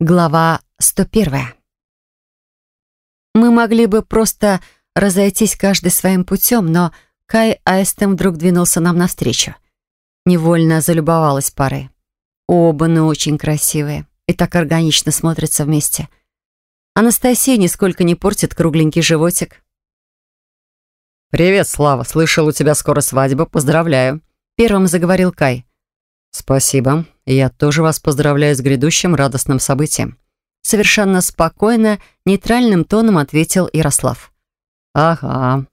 Глава 101. Мы могли бы просто разойтись каждый своим путем, но Кай Айстем вдруг двинулся нам навстречу. Невольно залюбовалась парой. Оба, ну, очень красивые и так органично смотрятся вместе. Анастасия нисколько не портит кругленький животик. «Привет, Слава. Слышал, у тебя скоро свадьба. Поздравляю». Первым заговорил Кай. «Спасибо. Я тоже вас поздравляю с грядущим радостным событием». Совершенно спокойно, нейтральным тоном ответил Ярослав. «Ага».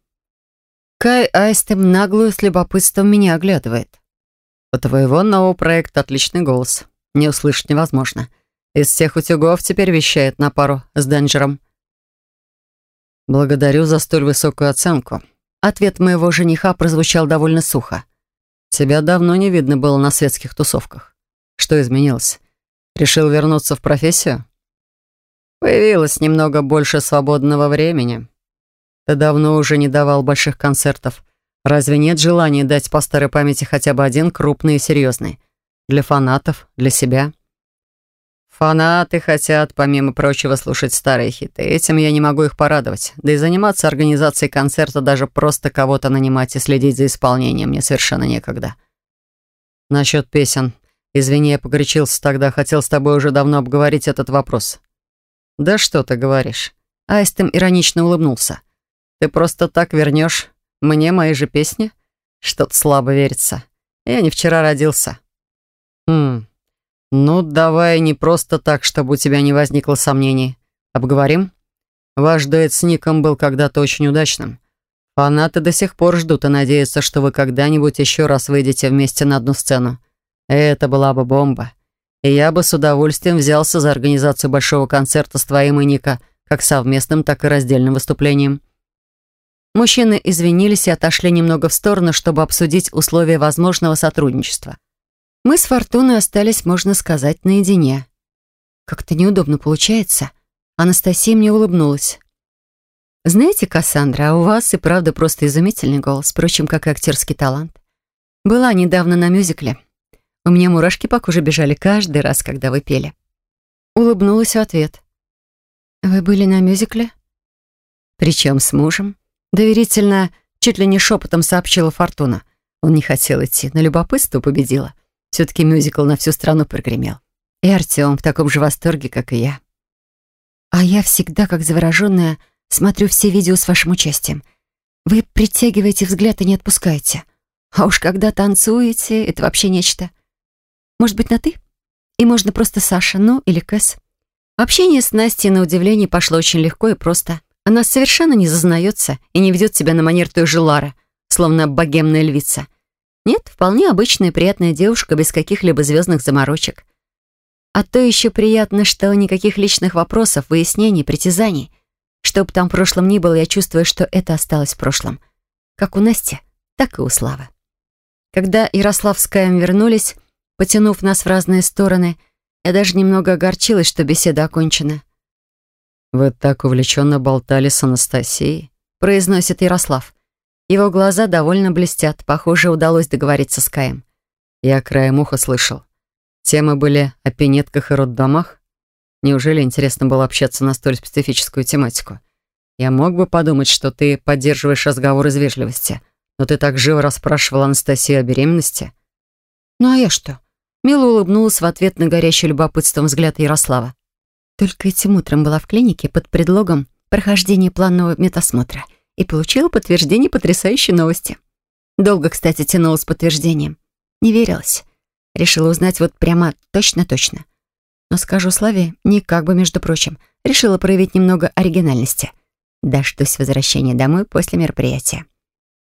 Кай Айстем наглую с любопытством меня оглядывает. «У твоего нового проекта отличный голос. Не услышать невозможно. Из всех утюгов теперь вещает на пару с Денджером». «Благодарю за столь высокую оценку». Ответ моего жениха прозвучал довольно сухо. Тебя давно не видно было на светских тусовках. Что изменилось? Решил вернуться в профессию? Появилось немного больше свободного времени. Ты давно уже не давал больших концертов. Разве нет желания дать по старой памяти хотя бы один крупный и серьезный? Для фанатов, для себя? Фанаты хотят, помимо прочего, слушать старые хиты. Этим я не могу их порадовать. Да и заниматься организацией концерта, даже просто кого-то нанимать и следить за исполнением мне совершенно некогда. Насчет песен. Извини, я погорячился тогда. Хотел с тобой уже давно обговорить этот вопрос. Да что ты говоришь? Айстем иронично улыбнулся. Ты просто так вернешь мне мои же песни? Что-то слабо верится. Я не вчера родился. Хм... «Ну, давай не просто так, чтобы у тебя не возникло сомнений. Обговорим? Ваш дуэт с Ником был когда-то очень удачным. Фанаты до сих пор ждут и надеются, что вы когда-нибудь еще раз выйдете вместе на одну сцену. Это была бы бомба. И я бы с удовольствием взялся за организацию большого концерта с твоим и Ника, как совместным, так и раздельным выступлением». Мужчины извинились и отошли немного в сторону, чтобы обсудить условия возможного сотрудничества. Мы с Фортуной остались, можно сказать, наедине. Как-то неудобно получается. Анастасия мне улыбнулась. «Знаете, Кассандра, а у вас и правда просто изумительный голос, впрочем, как и актерский талант. Была недавно на мюзикле. У меня мурашки по коже бежали каждый раз, когда вы пели». Улыбнулась в ответ. «Вы были на мюзикле?» «Причем с мужем?» Доверительно, чуть ли не шепотом сообщила Фортуна. Он не хотел идти, но любопытство победило. Все-таки мюзикл на всю страну прогремел. И Артем в таком же восторге, как и я. А я всегда, как завороженная, смотрю все видео с вашим участием. Вы притягиваете взгляд и не отпускаете. А уж когда танцуете, это вообще нечто. Может быть, на «ты»? И можно просто Саша, ну или Кэс. Общение с Настей, на удивление, пошло очень легко и просто. Она совершенно не зазнается и не ведет себя на манер той же Лары, словно богемная львица. Нет, вполне обычная приятная девушка без каких-либо звездных заморочек. А то еще приятно, что никаких личных вопросов, выяснений, притязаний. Что бы там в прошлом ни было, я чувствую, что это осталось в прошлом. Как у Насти, так и у Славы. Когда Ярослав с Каем вернулись, потянув нас в разные стороны, я даже немного огорчилась, что беседа окончена. «Вы так увлеченно болтали с Анастасией», — произносит Ярослав. Его глаза довольно блестят. Похоже, удалось договориться с Каем. Я краем уха слышал. Темы были о пинетках и роддомах. Неужели интересно было общаться на столь специфическую тематику? Я мог бы подумать, что ты поддерживаешь разговор из вежливости, но ты так живо расспрашивал Анастасию о беременности. Ну а я что? Мила улыбнулась в ответ на горящий любопытством взгляд Ярослава. Только этим утром была в клинике под предлогом прохождения планового медосмотра — и получила подтверждение потрясающей новости. Долго, кстати, тянула с подтверждением. Не верилась. Решила узнать вот прямо точно-точно. Но скажу Славе, не как бы, между прочим, решила проявить немного оригинальности. Дождусь возвращения домой после мероприятия.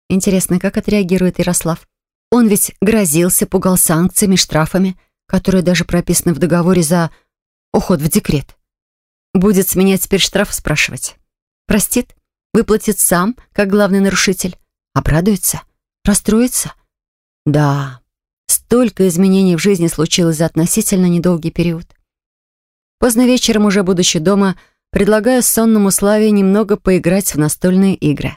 Интересно, как отреагирует Ярослав? Он ведь грозился, пугал санкциями, штрафами, которые даже прописаны в договоре за уход в декрет. Будет с меня теперь штраф спрашивать. Простит? Выплатит сам, как главный нарушитель. Обрадуется? Расстроится? Да, столько изменений в жизни случилось за относительно недолгий период. Поздно вечером, уже будучи дома, предлагаю сонному Славе немного поиграть в настольные игры.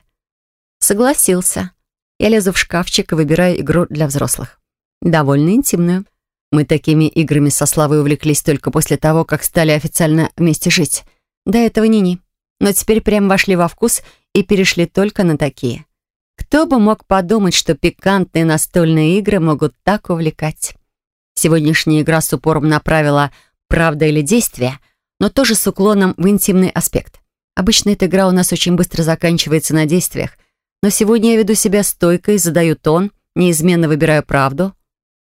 Согласился. Я лезу в шкафчик и выбираю игру для взрослых. Довольно интимную. Мы такими играми со Славой увлеклись только после того, как стали официально вместе жить. До этого ни-ни. Но теперь прям вошли во вкус и перешли только на такие. Кто бы мог подумать, что пикантные настольные игры могут так увлекать. Сегодняшняя игра с упором направила «правда или действие», но тоже с уклоном в интимный аспект. Обычно эта игра у нас очень быстро заканчивается на действиях, но сегодня я веду себя стойкой, задаю тон, неизменно выбираю правду,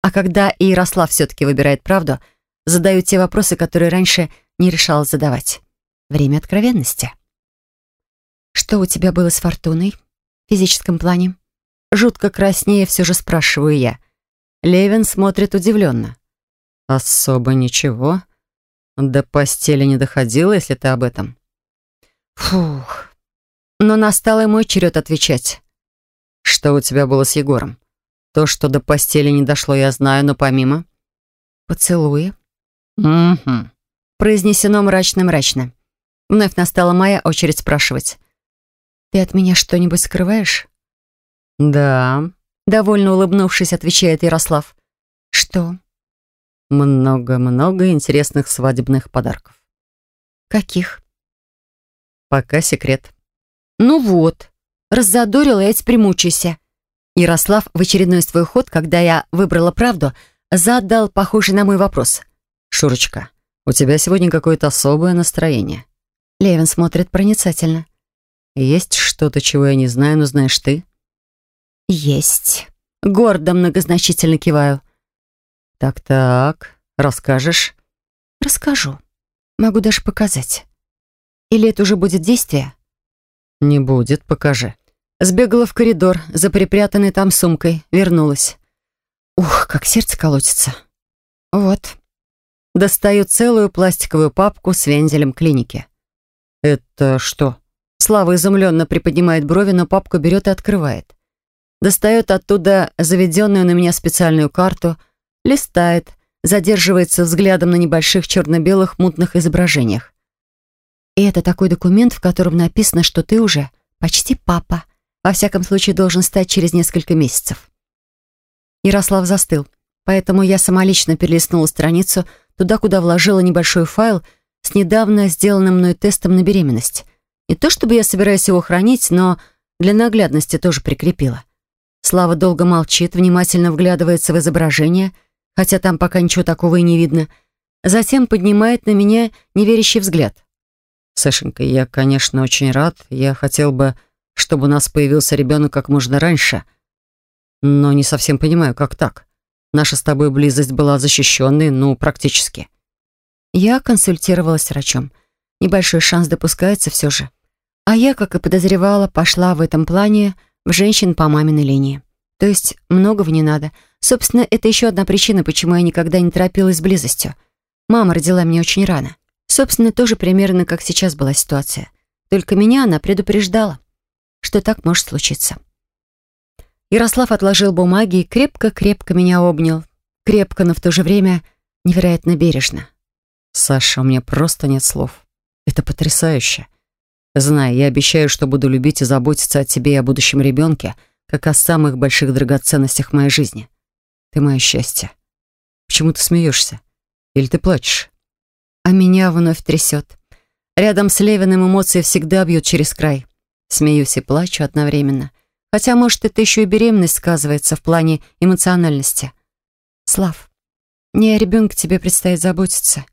а когда и Ярослав все-таки выбирает правду, задаю те вопросы, которые раньше не решала задавать. Время откровенности. «Что у тебя было с Фортуной?» «В физическом плане?» Жутко краснее все же спрашиваю я. Левин смотрит удивленно. «Особо ничего. До постели не доходило, если ты об этом». Фух. Но настал и мой черед отвечать. Что у тебя было с Егором? То, что до постели не дошло, я знаю, но помимо... Поцелуи. Угу. Произнесено мрачно-мрачно. Вновь настала моя очередь спрашивать. «Ты от меня что-нибудь скрываешь?» «Да», — довольно улыбнувшись, отвечает Ярослав. «Что?» «Много-много интересных свадебных подарков». «Каких?» Пока секрет. Ну вот, раззадорила я теперь мучайся. Ярослав в очередной свой ход, когда я выбрала правду, задал похожий на мой вопрос. «Шурочка, у тебя сегодня какое-то особое настроение». Левин смотрит проницательно. «Есть что-то, чего я не знаю, но знаешь ты?» «Есть». Гордо многозначительно киваю. «Так-так, расскажешь?» «Расскажу. Могу даже показать». Или это уже будет действие? Не будет, покажи. Сбегала в коридор за припрятанной там сумкой, вернулась. Ух, как сердце колотится. Вот. Достаю целую пластиковую папку с вензелем клиники. Это что? Слава изумленно приподнимает брови, но папку берет и открывает. Достает оттуда заведенную на меня специальную карту, листает, задерживается взглядом на небольших черно-белых мутных изображениях. И это такой документ, в котором написано, что ты уже почти папа. Во всяком случае, должен стать через несколько месяцев. Ярослав застыл, поэтому я самолично перелистнула страницу туда, куда вложила небольшой файл с недавно сделанным мной тестом на беременность. Не то чтобы я собираюсь его хранить, но для наглядности тоже прикрепила. Слава долго молчит, внимательно вглядывается в изображение, хотя там пока ничего такого и не видно. Затем поднимает на меня неверящий взгляд. «Сашенька, я, конечно, очень рад. Я хотел бы, чтобы у нас появился ребенок как можно раньше. Но не совсем понимаю, как так? Наша с тобой близость была защищенной, ну, практически». Я консультировалась с врачом. Небольшой шанс допускается все же. А я, как и подозревала, пошла в этом плане в женщин по маминой линии. То есть многого не надо. Собственно, это еще одна причина, почему я никогда не торопилась с близостью. Мама родила меня очень рано. Собственно, тоже примерно как сейчас была ситуация. Только меня она предупреждала, что так может случиться. Ярослав отложил бумаги и крепко-крепко меня обнял. Крепко, но в то же время невероятно бережно. «Саша, у меня просто нет слов. Это потрясающе. Знай, я обещаю, что буду любить и заботиться о тебе и о будущем ребенке, как о самых больших драгоценностях моей жизни. Ты мое счастье. Почему ты смеешься? Или ты плачешь?» а меня вновь трясет. Рядом с Левиным эмоции всегда бьют через край. Смеюсь и плачу одновременно. Хотя, может, это еще и беременность сказывается в плане эмоциональности. Слав, мне о ребенке тебе предстоит заботиться.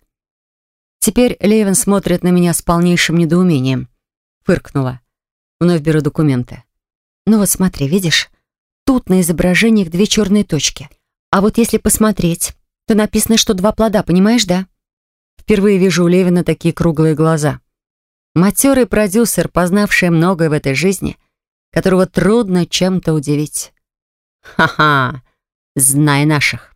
Теперь Левин смотрит на меня с полнейшим недоумением. Фыркнула. Вновь беру документы. Ну вот смотри, видишь? Тут на изображениях две черные точки. А вот если посмотреть, то написано, что два плода, понимаешь, да? Впервые вижу у Левина такие круглые глаза. Матерый продюсер, познавший многое в этой жизни, которого трудно чем-то удивить. Ха-ха, знай наших.